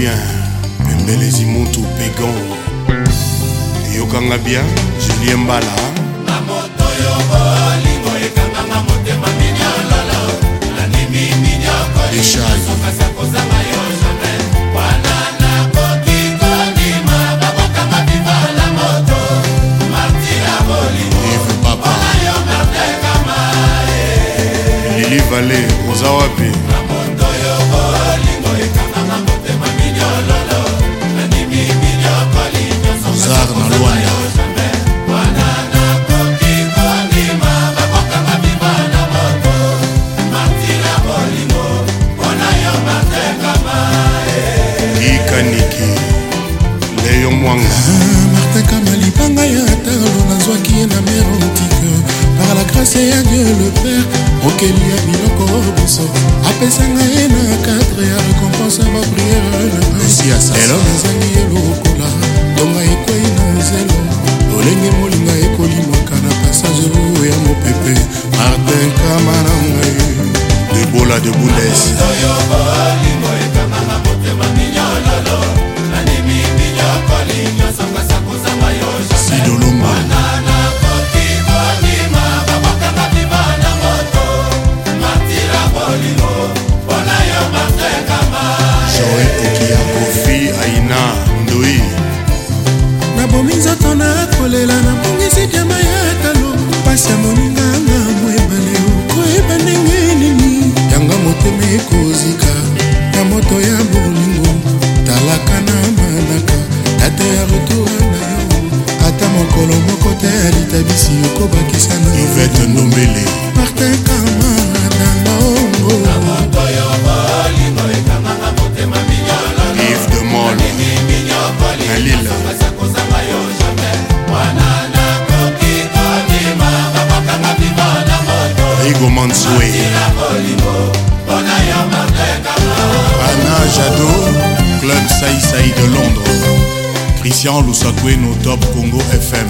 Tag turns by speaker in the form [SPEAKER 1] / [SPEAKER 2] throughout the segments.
[SPEAKER 1] bien pembelezi mutu pegon eyokanga bien julien mbala na moto yo bolingo ekanganga motema mini ololo nandimi mini okolinasokasa kozanga yo jamai wana nakoki konima babokanga biva na moto marti ya bolingo wana yo mardekama lili vale oza wapi kobuso apesanga ye na cadre ya récompense ya bapriere na ngailelo ezangi ye lokola ntonga ekwei na nzelo lolenge molinga ekolimwaka na passage ya mopepe martin kama na ngai debola de bundes ekanga na motema minyololo nanimi minyokoli nyonso minuto soleil de Londres Christian Lusakweno Top Congo FM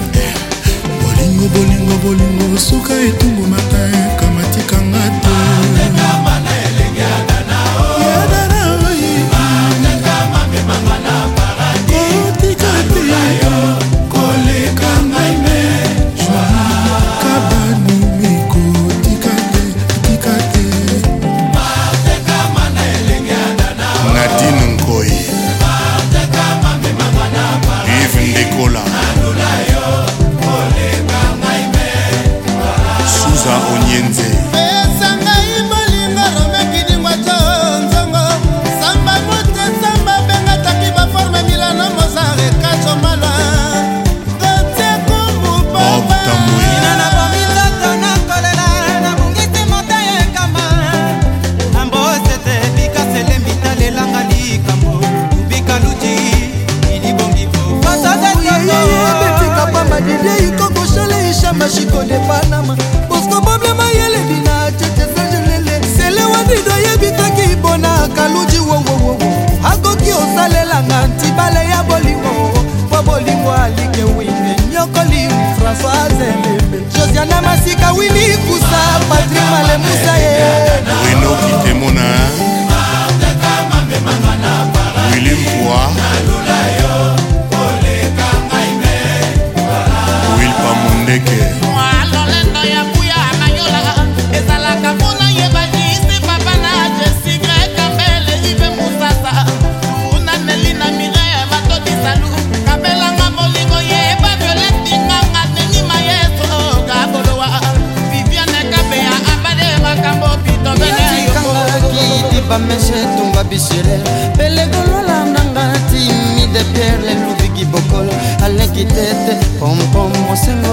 [SPEAKER 1] bolingo bolingo bolingo suka etungu mata ekamatikanga te motema bosco boblema yelebi na cetesejelele sele wadido yebisaki mpona kaluji wowowowo akoki osalelanga ntibale ya bolingo mpo bolingo alike wine nyokoli françois elembe josiana masika wili kusa patrik malemusa ye enoki temona wili mpwa will pamondeke biselel pelegolola nanga timide pierre leluviki bokol aleki tete pompom mosengo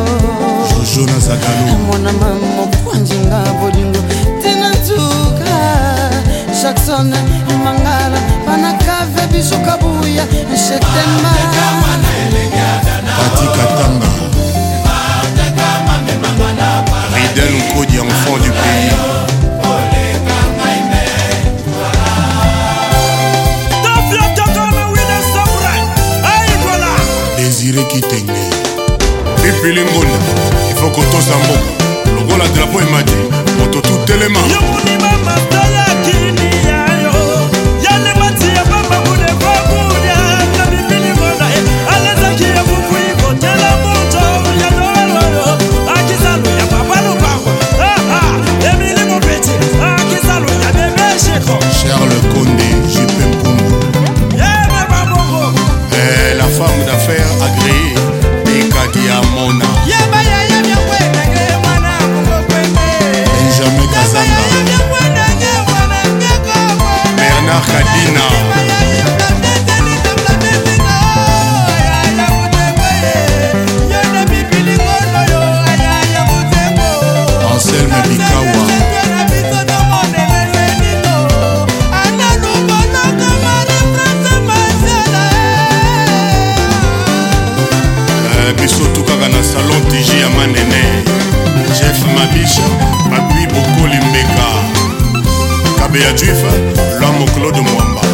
[SPEAKER 1] monama mokwanjinga bolingo tina ntuka jackson mangala banakave bisukabuya shetembatikatanga ebeli ngonda ifo kotosa mboka lokola drapo emati moto tutelema l'homme Claude Mwamba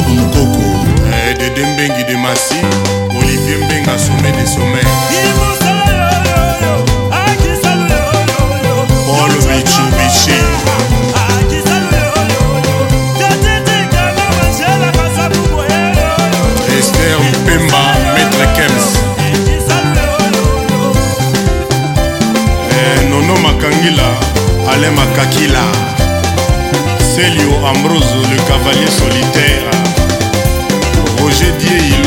[SPEAKER 1] rob mokoko eh, dede mbengi de masi olivier mbenga somme de somme paul bichubichi ester mpemba maître kems eh, nono makangila ale makakila selio ambroso le cavalier solitaire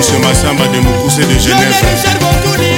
[SPEAKER 1] Maïs Massamba de Mokoussé de Genève.